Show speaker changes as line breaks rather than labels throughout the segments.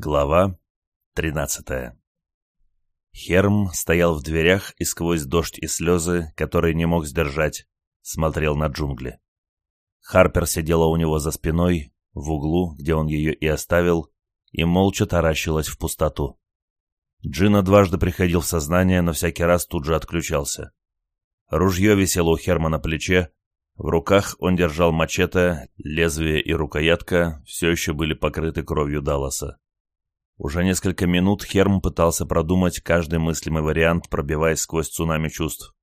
Глава 13 Херм стоял в дверях и сквозь дождь и слезы, которые не мог сдержать, смотрел на джунгли. Харпер сидела у него за спиной, в углу, где он ее и оставил, и молча таращилась в пустоту. Джина дважды приходил в сознание, но всякий раз тут же отключался. Ружье висело у Херма на плече, в руках он держал мачете, лезвие и рукоятка все еще были покрыты кровью Далласа. Уже несколько минут Херм пытался продумать каждый мыслимый вариант, пробиваясь сквозь цунами чувств.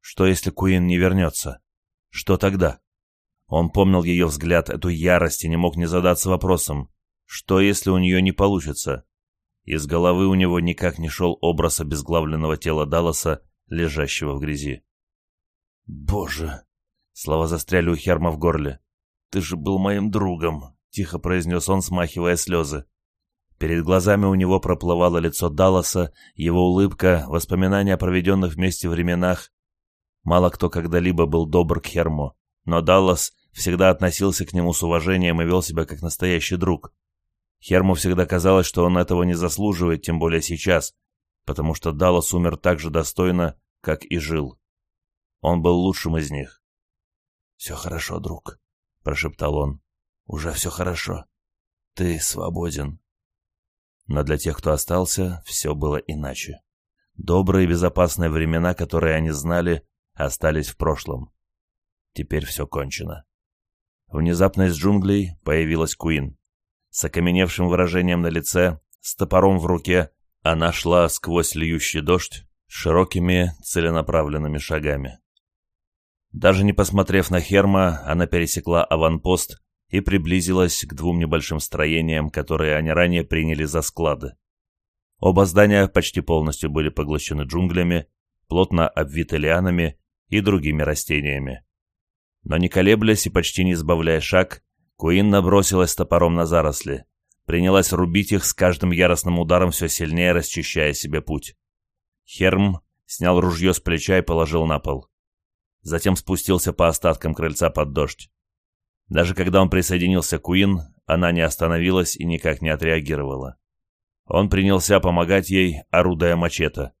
Что если Куин не вернется? Что тогда? Он помнил ее взгляд, эту ярость, и не мог не задаться вопросом. Что если у нее не получится? Из головы у него никак не шел образ обезглавленного тела Далласа, лежащего в грязи. «Боже!» — слова застряли у Херма в горле. «Ты же был моим другом!» — тихо произнес он, смахивая слезы. Перед глазами у него проплывало лицо Далласа, его улыбка, воспоминания о проведенных вместе временах. Мало кто когда-либо был добр к Херму, но Даллас всегда относился к нему с уважением и вел себя как настоящий друг. Херму всегда казалось, что он этого не заслуживает, тем более сейчас, потому что Даллас умер так же достойно, как и жил. Он был лучшим из них. «Все хорошо, друг», — прошептал он. «Уже все хорошо. Ты свободен». Но для тех, кто остался, все было иначе. Добрые безопасные времена, которые они знали, остались в прошлом. Теперь все кончено. Внезапно из джунглей появилась Куин. С окаменевшим выражением на лице, с топором в руке, она шла сквозь льющий дождь широкими целенаправленными шагами. Даже не посмотрев на Херма, она пересекла аванпост и приблизилась к двум небольшим строениям, которые они ранее приняли за склады. Оба здания почти полностью были поглощены джунглями, плотно обвиты лианами и другими растениями. Но не колеблясь и почти не избавляя шаг, Куин набросилась топором на заросли, принялась рубить их с каждым яростным ударом все сильнее, расчищая себе путь. Херм снял ружье с плеча и положил на пол. Затем спустился по остаткам крыльца под дождь. Даже когда он присоединился к Уин, она не остановилась и никак не отреагировала. Он принялся помогать ей, орудая мачете.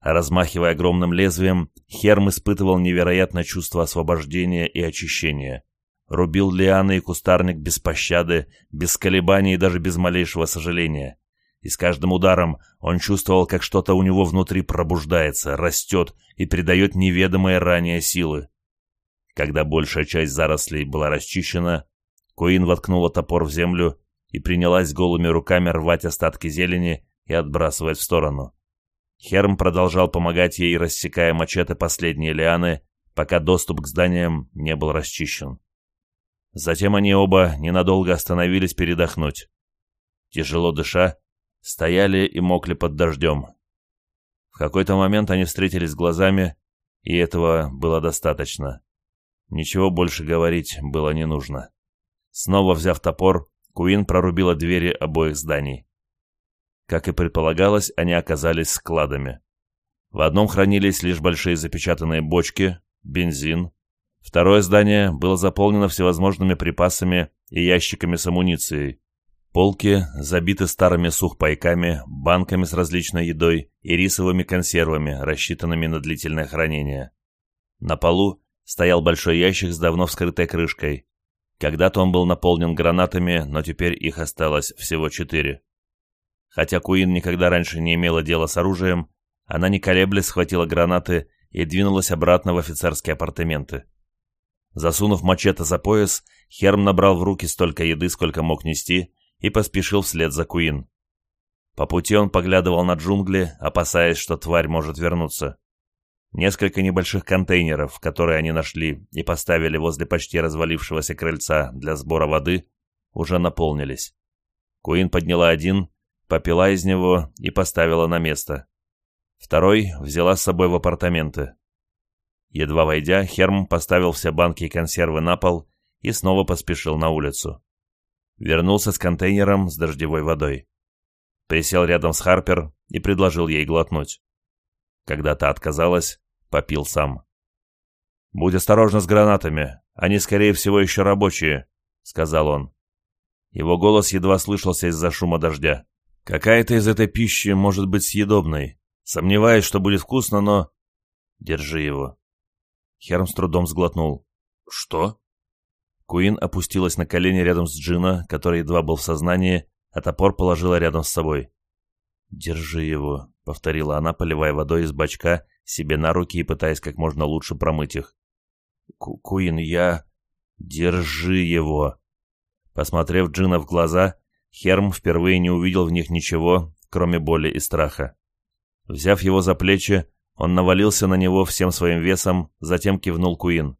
Размахивая огромным лезвием, Херм испытывал невероятное чувство освобождения и очищения. Рубил лианы и кустарник без пощады, без колебаний и даже без малейшего сожаления. И с каждым ударом он чувствовал, как что-то у него внутри пробуждается, растет и придает неведомые ранее силы когда большая часть зарослей была расчищена, Куин воткнула топор в землю и принялась голыми руками рвать остатки зелени и отбрасывать в сторону. Херм продолжал помогать ей, рассекая мачете последние лианы, пока доступ к зданиям не был расчищен. Затем они оба ненадолго остановились передохнуть. Тяжело дыша, стояли и мокли под дождем. В какой-то момент они встретились глазами, и этого было достаточно. Ничего больше говорить было не нужно. Снова взяв топор, Куин прорубила двери обоих зданий. Как и предполагалось, они оказались складами. В одном хранились лишь большие запечатанные бочки, бензин. Второе здание было заполнено всевозможными припасами и ящиками с амуницией. Полки забиты старыми сухпайками, банками с различной едой и рисовыми консервами, рассчитанными на длительное хранение. На полу стоял большой ящик с давно вскрытой крышкой. Когда-то он был наполнен гранатами, но теперь их осталось всего четыре. Хотя Куин никогда раньше не имела дела с оружием, она не колеблясь схватила гранаты и двинулась обратно в офицерские апартаменты. Засунув мачете за пояс, Херм набрал в руки столько еды, сколько мог нести, и поспешил вслед за Куин. По пути он поглядывал на джунгли, опасаясь, что тварь может вернуться. Несколько небольших контейнеров, которые они нашли и поставили возле почти развалившегося крыльца для сбора воды, уже наполнились. Куин подняла один, попила из него и поставила на место. Второй взяла с собой в апартаменты. Едва войдя, Херм поставил все банки и консервы на пол и снова поспешил на улицу. Вернулся с контейнером с дождевой водой. Присел рядом с Харпер и предложил ей глотнуть. Когда та отказалась, попил сам. «Будь осторожна с гранатами. Они, скорее всего, еще рабочие», — сказал он. Его голос едва слышался из-за шума дождя. «Какая-то из этой пищи может быть съедобной. Сомневаюсь, что будет вкусно, но...» «Держи его». Херм с трудом сглотнул. «Что?» Куин опустилась на колени рядом с Джина, который едва был в сознании, а топор положила рядом с собой. «Держи его», — повторила она, поливая водой из бачка себе на руки и пытаясь как можно лучше промыть их. «Куин, я... Держи его!» Посмотрев Джина в глаза, Херм впервые не увидел в них ничего, кроме боли и страха. Взяв его за плечи, он навалился на него всем своим весом, затем кивнул Куин.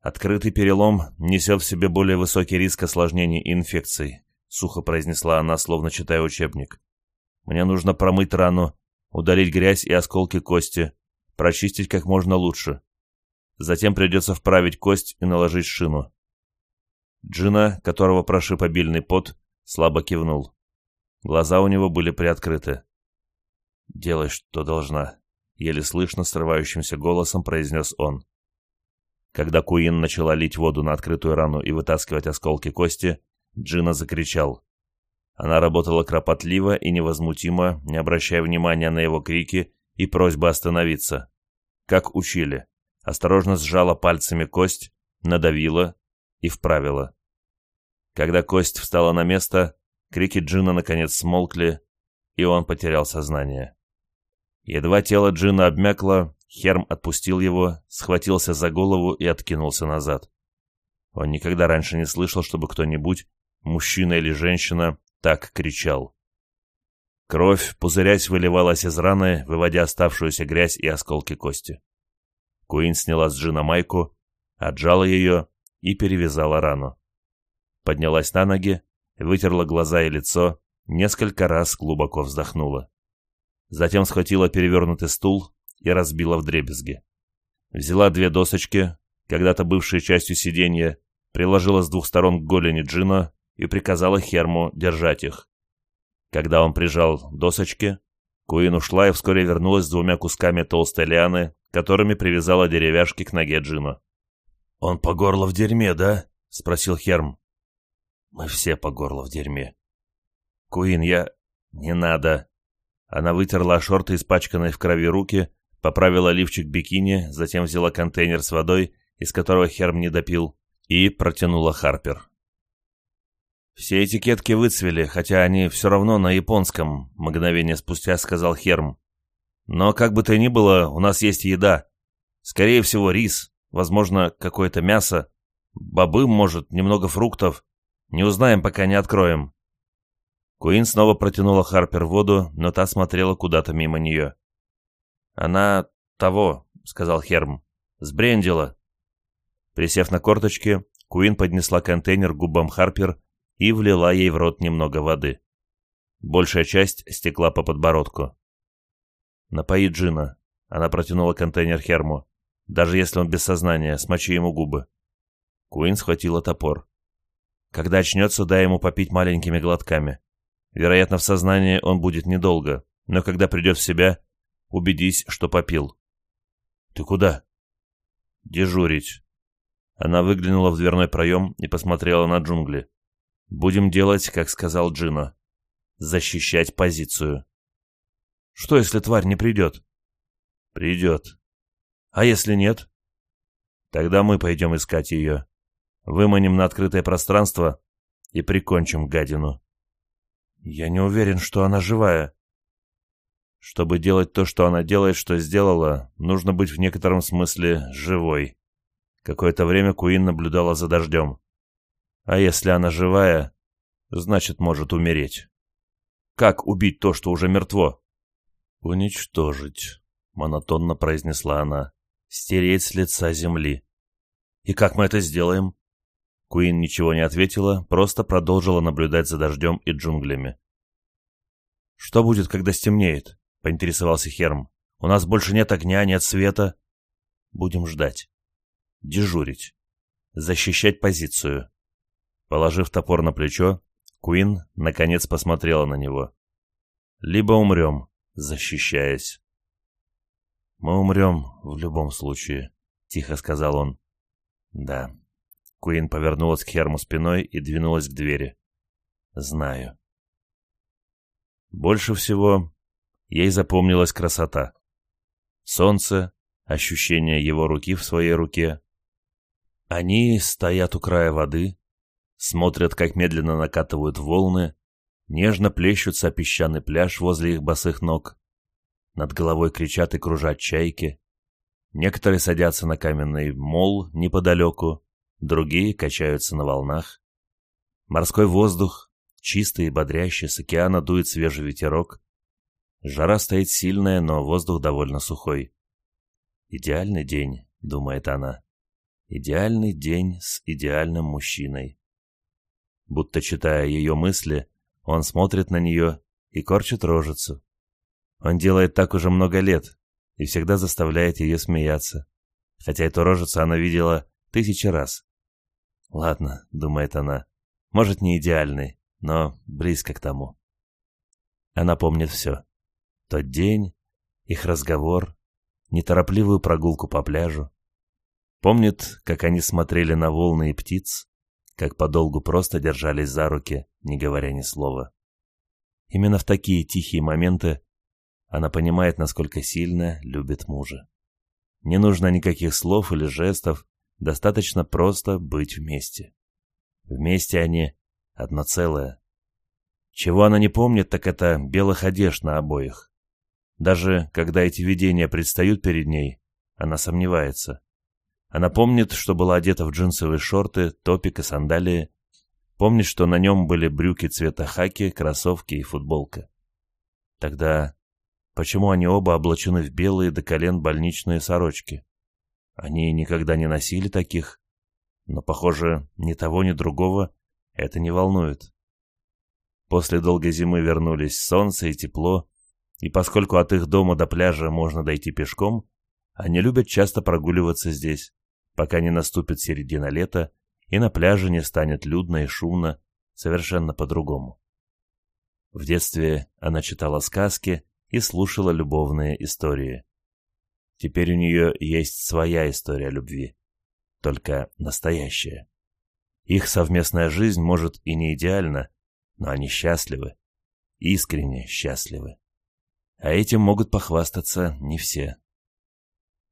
«Открытый перелом несет в себе более высокий риск осложнений и инфекций», — сухо произнесла она, словно читая учебник. «Мне нужно промыть рану удалить грязь и осколки кости, прочистить как можно лучше. Затем придется вправить кость и наложить шину. Джина, которого прошиб обильный пот, слабо кивнул. Глаза у него были приоткрыты. «Делай, что должна», — еле слышно срывающимся голосом произнес он. Когда Куин начала лить воду на открытую рану и вытаскивать осколки кости, Джина закричал. Она работала кропотливо и невозмутимо, не обращая внимания на его крики и просьбы остановиться. Как учили, осторожно сжала пальцами кость, надавила и вправила. Когда кость встала на место, крики Джина наконец смолкли, и он потерял сознание. Едва тело Джина обмякло, Херм отпустил его, схватился за голову и откинулся назад. Он никогда раньше не слышал, чтобы кто-нибудь, мужчина или женщина, так кричал. Кровь, пузырясь, выливалась из раны, выводя оставшуюся грязь и осколки кости. Куин сняла с Джина майку, отжала ее и перевязала рану. Поднялась на ноги, вытерла глаза и лицо, несколько раз глубоко вздохнула. Затем схватила перевернутый стул и разбила вдребезги. Взяла две досочки, когда-то бывшие частью сиденья, приложила с двух сторон к голени Джина и приказала Херму держать их. Когда он прижал досочки, Куин ушла и вскоре вернулась с двумя кусками толстой лианы, которыми привязала деревяшки к ноге Джима. «Он по горло в дерьме, да?» — спросил Херм. «Мы все по горло в дерьме». «Куин, я...» «Не надо». Она вытерла шорты, испачканные в крови руки, поправила лифчик бикини, затем взяла контейнер с водой, из которого Херм не допил, и протянула Харпер. Все этикетки выцвели, хотя они все равно на японском, мгновение спустя сказал Херм. Но как бы то ни было, у нас есть еда. Скорее всего, рис, возможно, какое-то мясо, бобы, может, немного фруктов. Не узнаем, пока не откроем. Куин снова протянула Харпер воду, но та смотрела куда-то мимо нее. «Она того», — сказал Херм, — «сбрендила». Присев на корточки, Куин поднесла контейнер к губам Харпер и влила ей в рот немного воды. Большая часть стекла по подбородку. «Напои Джина». Она протянула контейнер Херму. «Даже если он без сознания, смочи ему губы». Куин схватила топор. «Когда очнется, дай ему попить маленькими глотками. Вероятно, в сознании он будет недолго, но когда придет в себя, убедись, что попил». «Ты куда?» «Дежурить». Она выглянула в дверной проем и посмотрела на джунгли. Будем делать, как сказал Джина. Защищать позицию. Что, если тварь не придет? Придет. А если нет? Тогда мы пойдем искать ее. Выманим на открытое пространство и прикончим гадину. Я не уверен, что она живая. Чтобы делать то, что она делает, что сделала, нужно быть в некотором смысле живой. Какое-то время Куин наблюдала за дождем. А если она живая, значит, может умереть. Как убить то, что уже мертво? Уничтожить, монотонно произнесла она. Стереть с лица земли. И как мы это сделаем? Куин ничего не ответила, просто продолжила наблюдать за дождем и джунглями. «Что будет, когда стемнеет?» — поинтересовался Херм. «У нас больше нет огня, нет света. Будем ждать. Дежурить. Защищать позицию. Положив топор на плечо, Куин наконец посмотрела на него. «Либо умрем, защищаясь». «Мы умрем в любом случае», — тихо сказал он. «Да». Куин повернулась к Херму спиной и двинулась к двери. «Знаю». Больше всего ей запомнилась красота. Солнце, ощущение его руки в своей руке. Они стоят у края воды, смотрят, как медленно накатывают волны, нежно плещутся песчаный пляж возле их босых ног, над головой кричат и кружат чайки, некоторые садятся на каменный мол неподалеку, другие качаются на волнах. Морской воздух, чистый и бодрящий, с океана дует свежий ветерок. Жара стоит сильная, но воздух довольно сухой. «Идеальный день», — думает она. «Идеальный день с идеальным мужчиной» будто читая ее мысли, он смотрит на нее и корчит рожицу. Он делает так уже много лет и всегда заставляет ее смеяться, хотя эту рожицу она видела тысячи раз. «Ладно», — думает она, — «может, не идеальный, но близко к тому». Она помнит все. Тот день, их разговор, неторопливую прогулку по пляжу. Помнит, как они смотрели на волны и птиц, как подолгу просто держались за руки, не говоря ни слова. Именно в такие тихие моменты она понимает, насколько сильно любит мужа. Не нужно никаких слов или жестов, достаточно просто быть вместе. Вместе они одно целое. Чего она не помнит, так это белых одежд на обоих. Даже когда эти видения предстают перед ней, она сомневается, а Она помнит, что была одета в джинсовые шорты, топик и сандалии. Помнит, что на нем были брюки цвета хаки, кроссовки и футболка. Тогда почему они оба облачены в белые до колен больничные сорочки? Они никогда не носили таких. Но, похоже, ни того, ни другого это не волнует. После долгой зимы вернулись солнце и тепло, и поскольку от их дома до пляжа можно дойти пешком, они любят часто прогуливаться здесь пока не наступит середина лета и на пляже не станет людно и шумно, совершенно по-другому. В детстве она читала сказки и слушала любовные истории. Теперь у нее есть своя история любви, только настоящая. Их совместная жизнь может и не идеальна, но они счастливы, искренне счастливы. А этим могут похвастаться не все.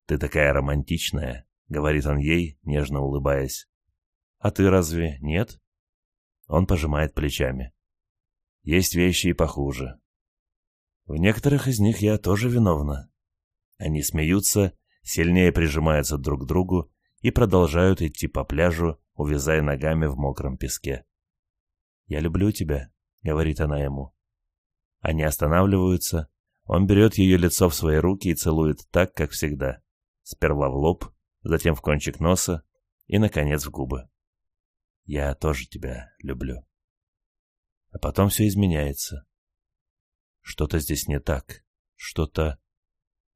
«Ты такая романтичная», говорит он ей, нежно улыбаясь. А ты разве нет? Он пожимает плечами. Есть вещи и похуже. В некоторых из них я тоже виновна. Они смеются, сильнее прижимаются друг к другу и продолжают идти по пляжу, увязая ногами в мокром песке. «Я люблю тебя», — говорит она ему. Они останавливаются, он берет ее лицо в свои руки и целует так, как всегда. Сперва в лоб, затем в кончик носа и, наконец, в губы. «Я тоже тебя люблю». А потом все изменяется. Что-то здесь не так. Что-то...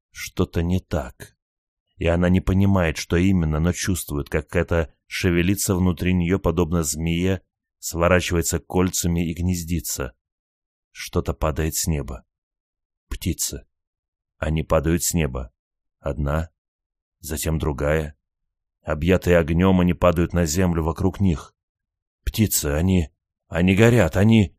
Что-то не так. И она не понимает, что именно, но чувствует, как это шевелится внутри нее, подобно змея, сворачивается кольцами и гнездится. Что-то падает с неба. Птицы. Они падают с неба. Одна, затем другая. Объятые огнем, они падают на землю вокруг них. Птицы, они... они горят, они...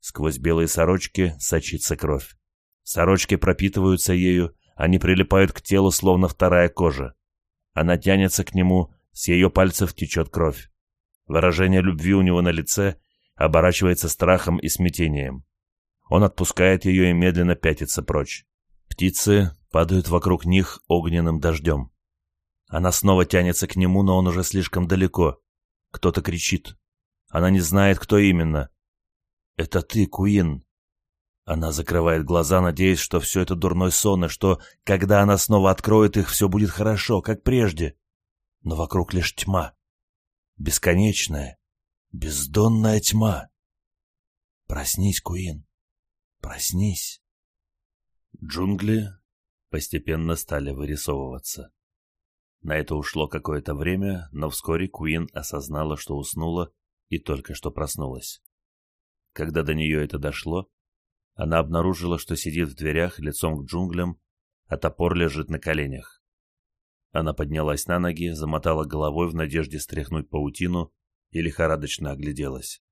Сквозь белые сорочки сочится кровь. Сорочки пропитываются ею, они прилипают к телу, словно вторая кожа. Она тянется к нему, с ее пальцев течет кровь. Выражение любви у него на лице оборачивается страхом и смятением. Он отпускает ее и медленно пятится прочь. Птицы падают вокруг них огненным дождем. Она снова тянется к нему, но он уже слишком далеко. Кто-то кричит. Она не знает, кто именно. «Это ты, Куин!» Она закрывает глаза, надеясь, что все это дурной сон, и что, когда она снова откроет их, все будет хорошо, как прежде. Но вокруг лишь тьма. Бесконечная, бездонная тьма. Проснись, Куин, проснись. Джунгли постепенно стали вырисовываться. На это ушло какое-то время, но вскоре Куин осознала, что уснула и только что проснулась. Когда до нее это дошло, она обнаружила, что сидит в дверях лицом к джунглям, а топор лежит на коленях. Она поднялась на ноги, замотала головой в надежде стряхнуть паутину и лихорадочно огляделась.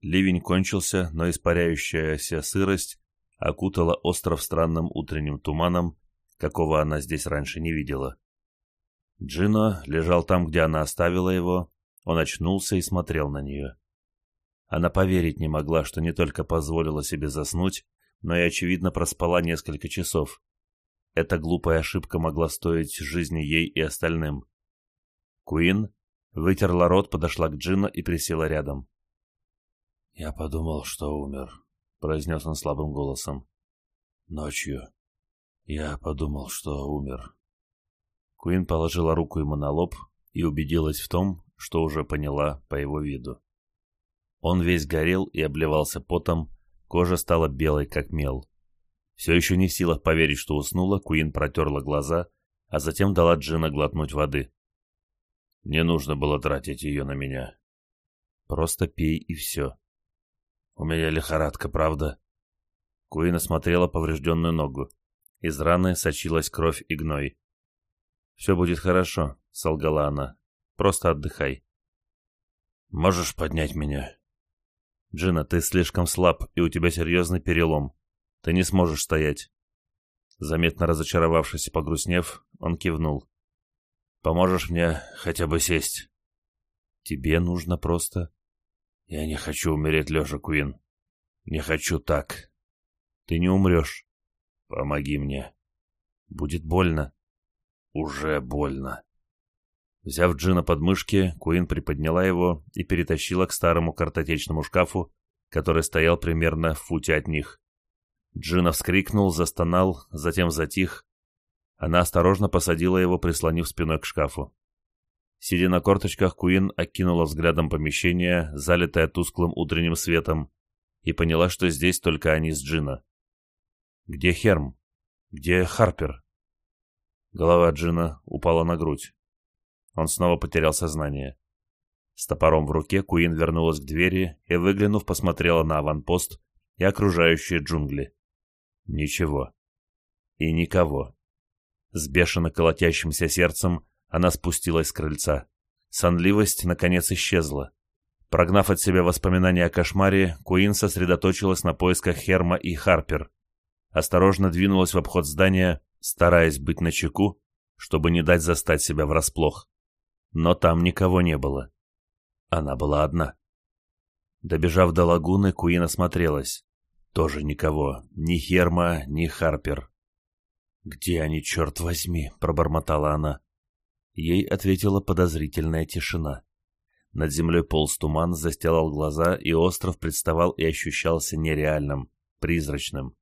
Ливень кончился, но испаряющаяся сырость окутала остров странным утренним туманом, какого она здесь раньше не видела. Джина лежал там, где она оставила его. Он очнулся и смотрел на нее. Она поверить не могла, что не только позволила себе заснуть, но и, очевидно, проспала несколько часов. Эта глупая ошибка могла стоить жизни ей и остальным. Куин вытерла рот, подошла к Джина и присела рядом. «Я подумал, что умер», — произнес он слабым голосом. «Ночью. Я подумал, что умер». Куин положила руку ему на лоб и убедилась в том, что уже поняла по его виду. Он весь горел и обливался потом, кожа стала белой, как мел. Все еще не в силах поверить, что уснула, Куин протерла глаза, а затем дала Джина глотнуть воды. «Не нужно было тратить ее на меня. Просто пей и все. У меня лихорадка, правда?» Куин осмотрела поврежденную ногу. Из раны сочилась кровь и гной все будет хорошо солгала она просто отдыхай можешь поднять меня джина ты слишком слаб и у тебя серьезный перелом ты не сможешь стоять заметно разочаровавшись и погрустнев он кивнул поможешь мне хотя бы сесть тебе нужно просто я не хочу умереть лежа куин не хочу так ты не умрешь помоги мне будет больно уже больно. Взяв Джина под мышки, Куин приподняла его и перетащила к старому картотечному шкафу, который стоял примерно в футе от них. Джина вскрикнул, застонал, затем затих. Она осторожно посадила его, прислонив спиной к шкафу. Сидя на корточках, Куин окинула взглядом помещение, залитое тусклым утренним светом, и поняла, что здесь только они с Джина. «Где Херм? Где Харпер?» Голова Джина упала на грудь. Он снова потерял сознание. С топором в руке Куин вернулась к двери и, выглянув, посмотрела на аванпост и окружающие джунгли. Ничего. И никого. С бешено колотящимся сердцем она спустилась с крыльца. Сонливость, наконец, исчезла. Прогнав от себя воспоминания о кошмаре, Куин сосредоточилась на поисках Херма и Харпер. Осторожно двинулась в обход здания, стараясь быть начеку, чтобы не дать застать себя врасплох. Но там никого не было. Она была одна. Добежав до лагуны, Куин осмотрелась. Тоже никого. Ни Херма, ни Харпер. «Где они, черт возьми?» — пробормотала она. Ей ответила подозрительная тишина. Над землей полз туман, застилал глаза, и остров представал и ощущался нереальным, призрачным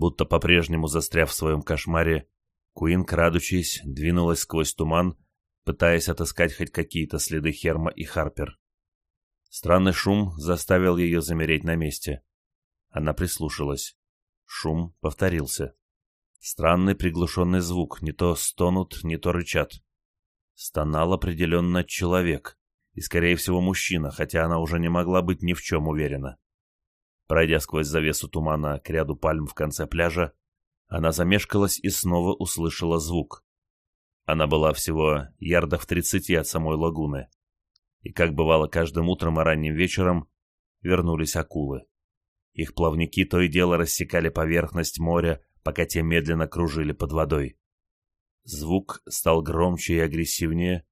будто по-прежнему застряв в своем кошмаре, Куин, крадучись, двинулась сквозь туман, пытаясь отыскать хоть какие-то следы Херма и Харпер. Странный шум заставил ее замереть на месте. Она прислушалась. Шум повторился. Странный приглушенный звук, не то стонут, не то рычат. Стонал определенно человек, и, скорее всего, мужчина, хотя она уже не могла быть ни в чем уверена. Пройдя сквозь завесу тумана к ряду пальм в конце пляжа, она замешкалась и снова услышала звук. Она была всего ярдов тридцати от самой лагуны. И, как бывало каждым утром и ранним вечером, вернулись акулы. Их плавники то и дело рассекали поверхность моря, пока те медленно кружили под водой. Звук стал громче и агрессивнее,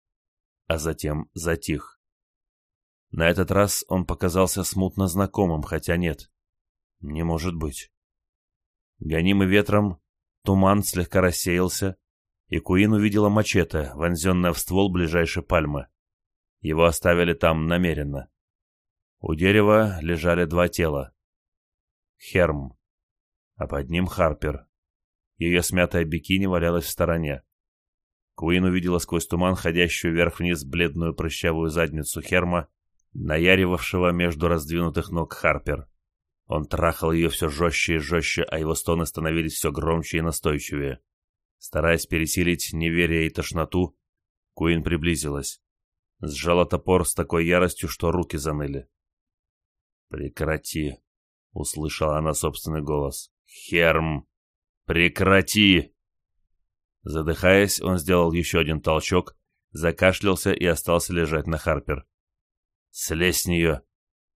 а затем затих. На этот раз он показался смутно знакомым, хотя нет. Не может быть. Гонимый ветром, туман слегка рассеялся, и Куин увидела мачете, вонзенное в ствол ближайшей пальмы. Его оставили там намеренно. У дерева лежали два тела. Херм. А под ним Харпер. Ее смятая бикини валялась в стороне. Куин увидела сквозь туман ходящую вверх-вниз бледную прыщавую задницу Херма наяривавшего между раздвинутых ног Харпер. Он трахал ее все жестче и жестче, а его стоны становились все громче и настойчивее. Стараясь пересилить неверие и тошноту, Куин приблизилась. Сжала топор с такой яростью, что руки заныли. «Прекрати!» — услышала она собственный голос. «Херм! Прекрати!» Задыхаясь, он сделал еще один толчок, закашлялся и остался лежать на Харпер. Слезь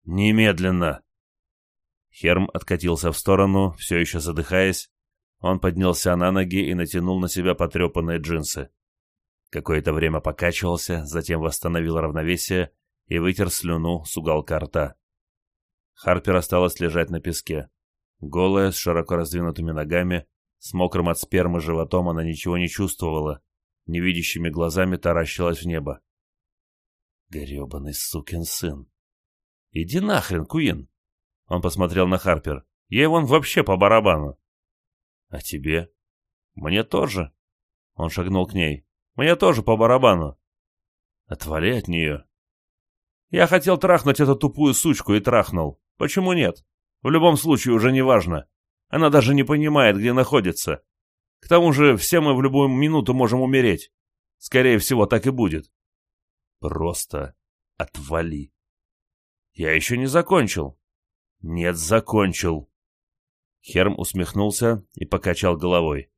Немедленно!» Херм откатился в сторону, все еще задыхаясь. Он поднялся на ноги и натянул на себя потрепанные джинсы. Какое-то время покачивался, затем восстановил равновесие и вытер слюну с уголка рта. Харпер осталась лежать на песке. Голая, с широко раздвинутыми ногами, с мокрым от спермы животом она ничего не чувствовала, невидящими глазами таращилась в небо. Гребаный сукин сын. «Иди нахрен, Куин!» Он посмотрел на Харпер. Я вон вообще по барабану!» «А тебе?» «Мне тоже!» Он шагнул к ней. «Мне тоже по барабану!» «Отвали от нее!» «Я хотел трахнуть эту тупую сучку и трахнул. Почему нет? В любом случае уже не важно. Она даже не понимает, где находится. К тому же все мы в любую минуту можем умереть. Скорее всего, так и будет. Просто отвали. Я еще не закончил. Нет, закончил. Херм усмехнулся и покачал головой.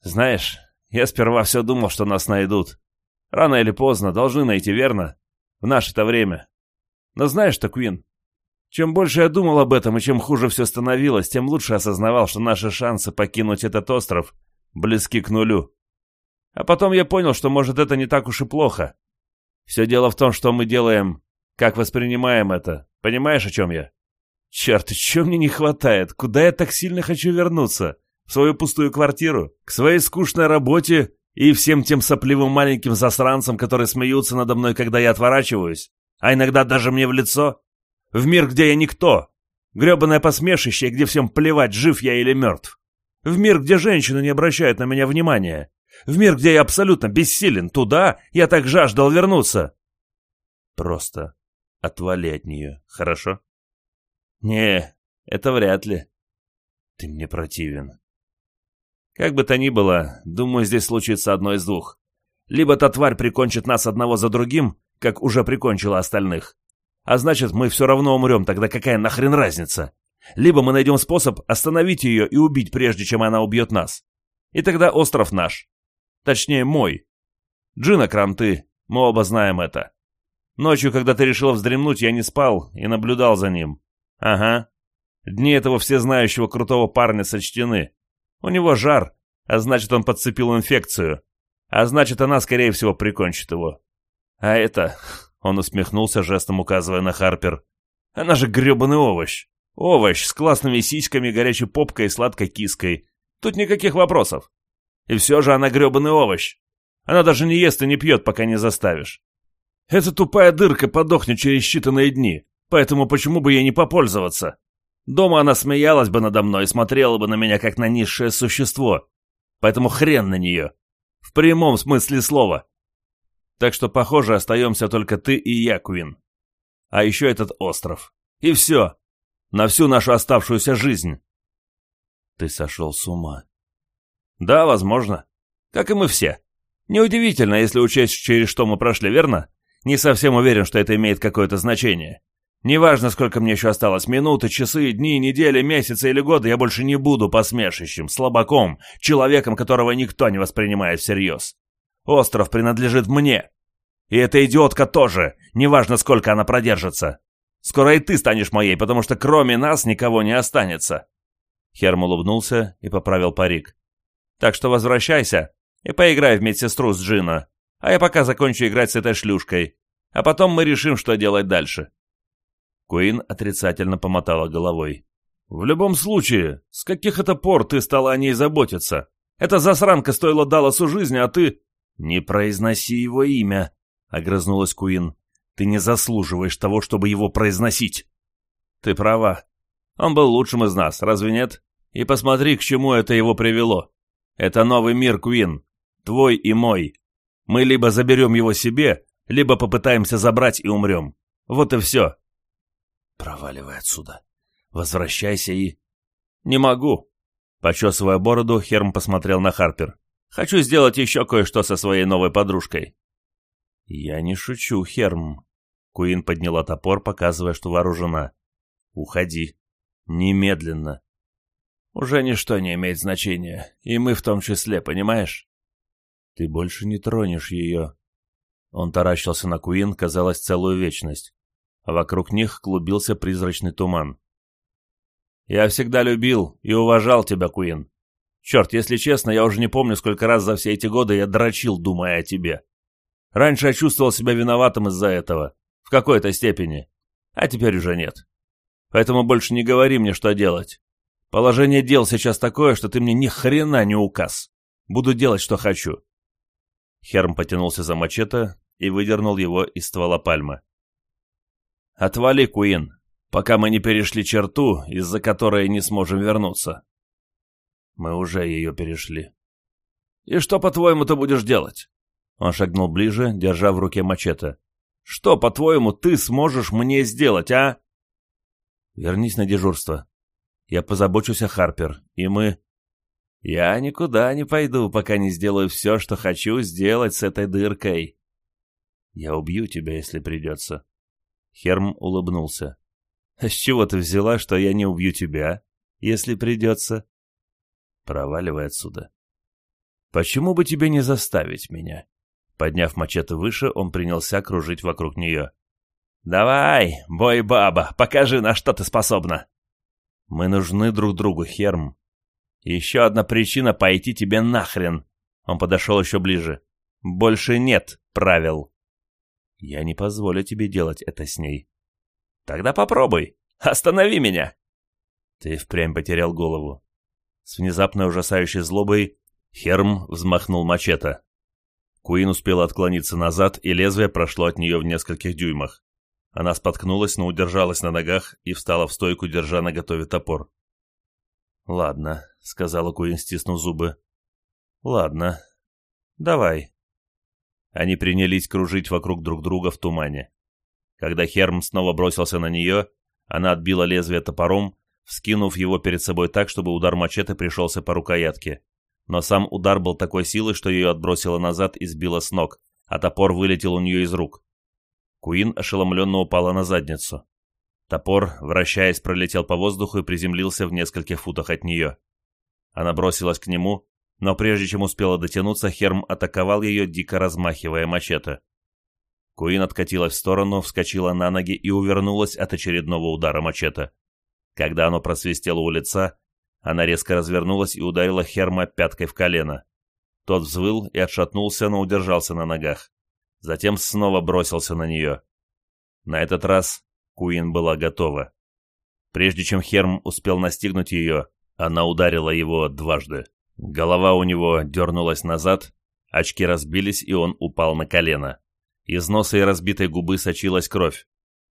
Знаешь, я сперва все думал, что нас найдут. Рано или поздно должны найти, верно? В наше-то время. Но знаешь-то, Квин, чем больше я думал об этом и чем хуже все становилось, тем лучше осознавал, что наши шансы покинуть этот остров близки к нулю. А потом я понял, что, может, это не так уж и плохо. Все дело в том, что мы делаем, как воспринимаем это. Понимаешь, о чем я? Черт, чего мне не хватает? Куда я так сильно хочу вернуться? В свою пустую квартиру? К своей скучной работе и всем тем сопливым маленьким засранцам, которые смеются надо мной, когда я отворачиваюсь? А иногда даже мне в лицо? В мир, где я никто? Гребаное посмешище, где всем плевать, жив я или мертв? В мир, где женщины не обращают на меня внимания? В мир, где я абсолютно бессилен, туда я так жаждал вернуться. Просто отвали от нее, хорошо? Не, это вряд ли. Ты мне противен. Как бы то ни было, думаю, здесь случится одно из двух. Либо та тварь прикончит нас одного за другим, как уже прикончила остальных. А значит, мы все равно умрем, тогда какая нахрен разница? Либо мы найдем способ остановить ее и убить, прежде чем она убьет нас. И тогда остров наш. Точнее, мой. Джина Кранты, мы оба знаем это. Ночью, когда ты решила вздремнуть, я не спал и наблюдал за ним. Ага. Дни этого всезнающего крутого парня сочтены. У него жар, а значит, он подцепил инфекцию. А значит, она, скорее всего, прикончит его. А это... Он усмехнулся, жестом указывая на Харпер. Она же гребаный овощ. Овощ с классными сиськами, горячей попкой и сладкой киской. Тут никаких вопросов и все же она гребаный овощ. Она даже не ест и не пьет, пока не заставишь. Эта тупая дырка подохнет через считанные дни, поэтому почему бы ей не попользоваться? Дома она смеялась бы надо мной и смотрела бы на меня как на низшее существо. Поэтому хрен на нее. В прямом смысле слова. Так что, похоже, остаемся только ты и я, Квин. А еще этот остров. И все. На всю нашу оставшуюся жизнь. Ты сошел с ума, да, возможно. Как и мы все. Неудивительно, если учесть, через что мы прошли, верно? Не совсем уверен, что это имеет какое-то значение. Неважно, сколько мне еще осталось, минуты, часы, дни, недели, месяцы или годы, я больше не буду посмешищем, слабаком, человеком, которого никто не воспринимает всерьез. Остров принадлежит мне. И эта идиотка тоже, неважно, сколько она продержится. Скоро и ты станешь моей, потому что кроме нас никого не останется. Херм улыбнулся и поправил парик так что возвращайся и поиграй в медсестру с Джина, а я пока закончу играть с этой шлюшкой, а потом мы решим, что делать дальше». Куин отрицательно помотала головой. «В любом случае, с каких это пор ты стала о ней заботиться? Эта засранка стоила Далласу жизни, а ты...» «Не произноси его имя», — огрызнулась Куин. «Ты не заслуживаешь того, чтобы его произносить». «Ты права. Он был лучшим из нас, разве нет? И посмотри, к чему это его привело. Это новый мир, Квин, твой и мой. Мы либо заберем его себе, либо попытаемся забрать и умрем. Вот и все. Проваливай отсюда. Возвращайся и... Не могу. Почесывая бороду, Херм посмотрел на Харпер. Хочу сделать еще кое-что со своей новой подружкой. Я не шучу, Херм. Куин подняла топор, показывая, что вооружена. Уходи. Немедленно. Уже ничто не имеет значения, и мы в том числе, понимаешь? Ты больше не тронешь ее. Он таращился на Куин, казалось, целую вечность. А вокруг них клубился призрачный туман. Я всегда любил и уважал тебя, Куин. Черт, если честно, я уже не помню, сколько раз за все эти годы я дрочил, думая о тебе. Раньше я чувствовал себя виноватым из-за этого, в какой-то степени, а теперь уже нет. Поэтому больше не говори мне, что делать. Положение дел сейчас такое, что ты мне ни хрена не указ. Буду делать, что хочу». Херм потянулся за мачете и выдернул его из ствола пальмы. «Отвали, Куин, пока мы не перешли черту, из-за которой не сможем вернуться». «Мы уже ее перешли». «И что, по-твоему, ты будешь делать?» Он шагнул ближе, держа в руке мачете. «Что, по-твоему, ты сможешь мне сделать, а?» «Вернись на дежурство», я позабочусь о Харпер, и мы...» «Я никуда не пойду, пока не сделаю все, что хочу сделать с этой дыркой». «Я убью тебя, если придется». Херм улыбнулся. «С чего ты взяла, что я не убью тебя, если придется?» «Проваливай отсюда». «Почему бы тебе не заставить меня?» Подняв мачете выше, он принялся кружить вокруг нее. «Давай, бой баба, покажи, на что ты способна!» Мы нужны друг другу, Херм. Еще одна причина пойти тебе нахрен. Он подошел еще ближе. Больше нет правил. Я не позволю тебе делать это с ней. Тогда попробуй. Останови меня. Ты впрямь потерял голову. С внезапной ужасающей злобой Херм взмахнул мачете. Куин успел отклониться назад, и лезвие прошло от нее в нескольких дюймах. Она споткнулась, но удержалась на ногах и встала в стойку, держа на готове топор. «Ладно», — сказала Куин, стиснув зубы. «Ладно. Давай». Они принялись кружить вокруг друг друга в тумане. Когда Херм снова бросился на нее, она отбила лезвие топором, вскинув его перед собой так, чтобы удар мачете пришелся по рукоятке. Но сам удар был такой силы, что ее отбросило назад и сбило с ног, а топор вылетел у нее из рук. Куин ошеломленно упала на задницу. Топор, вращаясь, пролетел по воздуху и приземлился в нескольких футах от нее. Она бросилась к нему, но прежде чем успела дотянуться, Херм атаковал ее, дико размахивая мачете. Куин откатилась в сторону, вскочила на ноги и увернулась от очередного удара мачете. Когда оно просвистело у лица, она резко развернулась и ударила Херма пяткой в колено. Тот взвыл и отшатнулся, но удержался на ногах затем снова бросился на нее. На этот раз Куин была готова. Прежде чем Херм успел настигнуть ее, она ударила его дважды. Голова у него дернулась назад, очки разбились, и он упал на колено. Из носа и разбитой губы сочилась кровь.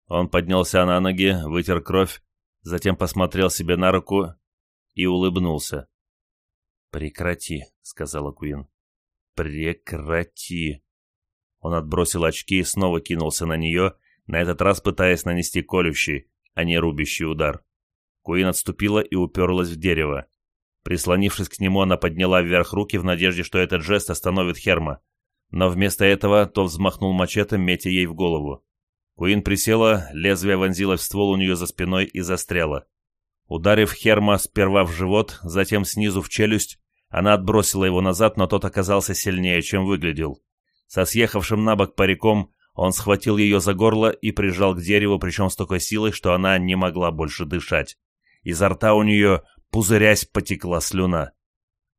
Он поднялся на ноги, вытер кровь, затем посмотрел себе на руку и улыбнулся. «Прекрати», — сказала Куин. «Прекрати». Он отбросил очки и снова кинулся на нее, на этот раз пытаясь нанести колющий, а не рубящий удар. Куин отступила и уперлась в дерево. Прислонившись к нему, она подняла вверх руки в надежде, что этот жест остановит Херма. Но вместо этого тот взмахнул мачете, метя ей в голову. Куин присела, лезвие вонзилось в ствол у нее за спиной и застряло. Ударив Херма сперва в живот, затем снизу в челюсть, она отбросила его назад, но тот оказался сильнее, чем выглядел. Со съехавшим на бок париком он схватил ее за горло и прижал к дереву, причем с такой силой, что она не могла больше дышать. Изо рта у нее, пузырясь, потекла слюна.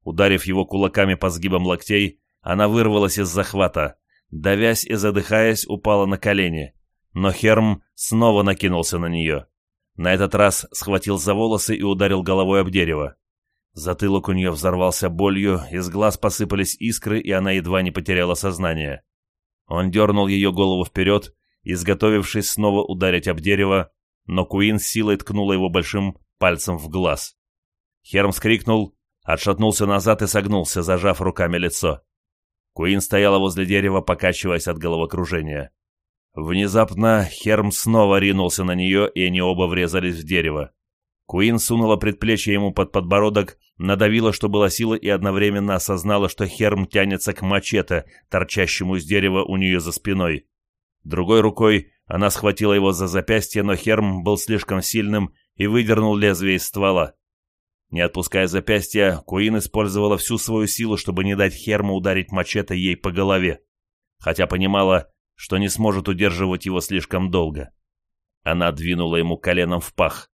Ударив его кулаками по сгибам локтей, она вырвалась из захвата. Давясь и задыхаясь, упала на колени. Но Херм снова накинулся на нее. На этот раз схватил за волосы и ударил головой об дерево. Затылок у нее взорвался болью, из глаз посыпались искры, и она едва не потеряла сознание. Он дернул ее голову вперед, изготовившись снова ударить об дерево, но Куин силой ткнула его большим пальцем в глаз. Херм скрикнул, отшатнулся назад и согнулся, зажав руками лицо. Куин стояла возле дерева, покачиваясь от головокружения. Внезапно Херм снова ринулся на нее, и они оба врезались в дерево. Куин сунула предплечье ему под подбородок, надавила, что было силы, и одновременно осознала, что Херм тянется к мачете, торчащему из дерева у нее за спиной. Другой рукой она схватила его за запястье, но Херм был слишком сильным и выдернул лезвие из ствола. Не отпуская запястья, Куин использовала всю свою силу, чтобы не дать Херму ударить мачете ей по голове, хотя понимала, что не сможет удерживать его слишком долго. Она двинула ему коленом в пах.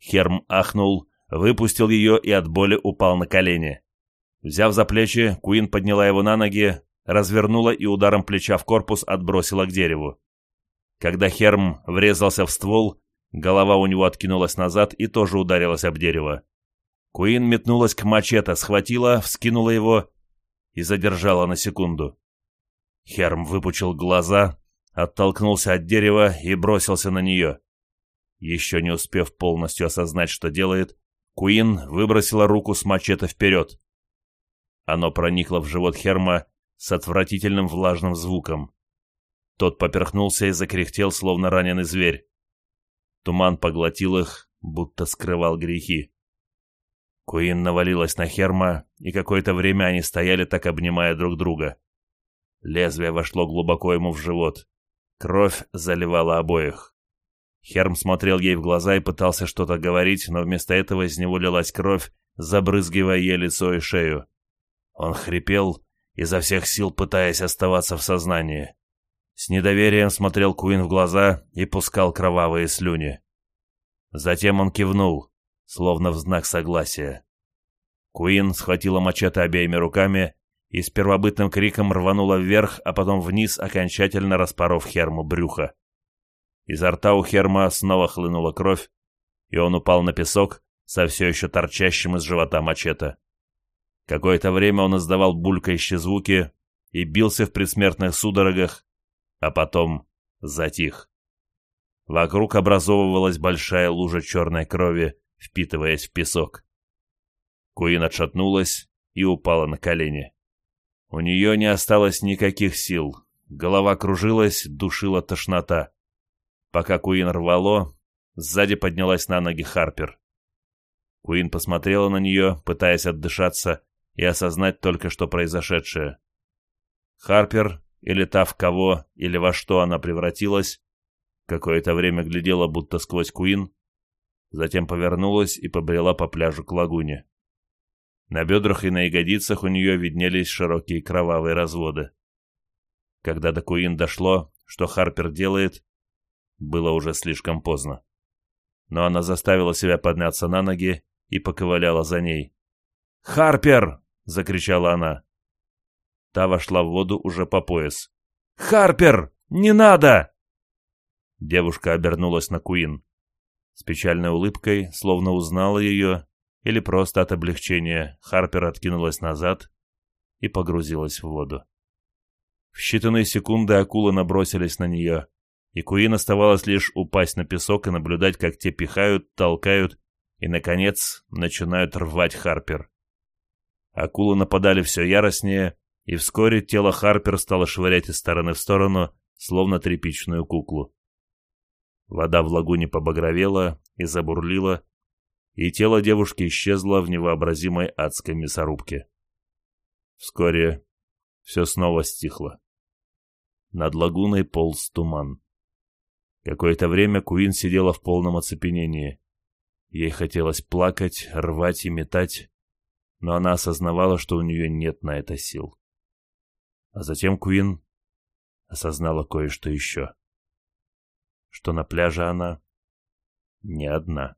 Херм ахнул, выпустил ее и от боли упал на колени. Взяв за плечи, Куин подняла его на ноги, развернула и ударом плеча в корпус отбросила к дереву. Когда Херм врезался в ствол, голова у него откинулась назад и тоже ударилась об дерево. Куин метнулась к мачете, схватила, вскинула его и задержала на секунду. Херм выпучил глаза, оттолкнулся от дерева и бросился на нее. Еще не успев полностью осознать, что делает, Куин выбросила руку с мачете вперед. Оно проникло в живот Херма с отвратительным влажным звуком. Тот поперхнулся и закряхтел, словно раненый зверь. Туман поглотил их, будто скрывал грехи. Куин навалилась на Херма, и какое-то время они стояли так, обнимая друг друга. Лезвие вошло глубоко ему в живот. Кровь заливала обоих. Херм смотрел ей в глаза и пытался что-то говорить, но вместо этого из него лилась кровь, забрызгивая ей лицо и шею. Он хрипел, изо всех сил пытаясь оставаться в сознании. С недоверием смотрел Куин в глаза и пускал кровавые слюни. Затем он кивнул, словно в знак согласия. Куин схватила мачете обеими руками и с первобытным криком рванула вверх, а потом вниз, окончательно распоров Херму брюха. Изо рта у Херма снова хлынула кровь, и он упал на песок со все еще торчащим из живота мачете. Какое-то время он издавал булькающие звуки и бился в предсмертных судорогах, а потом затих. Вокруг образовывалась большая лужа черной крови, впитываясь в песок. Куин отшатнулась и упала на колени. У нее не осталось никаких сил. Голова кружилась, душила тошнота. Пока Куин рвало, сзади поднялась на ноги Харпер. Куин посмотрела на нее, пытаясь отдышаться и осознать только что произошедшее. Харпер, или та в кого, или во что она превратилась, какое-то время глядела будто сквозь Куин, затем повернулась и побрела по пляжу к лагуне. На бедрах и на ягодицах у нее виднелись широкие кровавые разводы. Когда до Куин дошло, что Харпер делает, было уже слишком поздно. Но она заставила себя подняться на ноги и поковыляла за ней. «Харпер!» — закричала она. Та вошла в воду уже по пояс. «Харпер! Не надо!» Девушка обернулась на Куин. С печальной улыбкой, словно узнала ее, или просто от облегчения, Харпер откинулась назад и погрузилась в воду. В считанные секунды акулы набросились на нее и Куин оставалось лишь упасть на песок и наблюдать, как те пихают, толкают и, наконец, начинают рвать Харпер. Акулы нападали все яростнее, и вскоре тело Харпер стало швырять из стороны в сторону, словно тряпичную куклу. Вода в лагуне побагровела и забурлила, и тело девушки исчезло в невообразимой адской мясорубке. Вскоре все снова стихло. Над лагуной полз туман. Какое-то время Куин сидела в полном оцепенении. Ей хотелось плакать, рвать и метать, но она осознавала, что у нее нет на это сил. А затем Куин осознала кое-что еще. Что на пляже она не одна.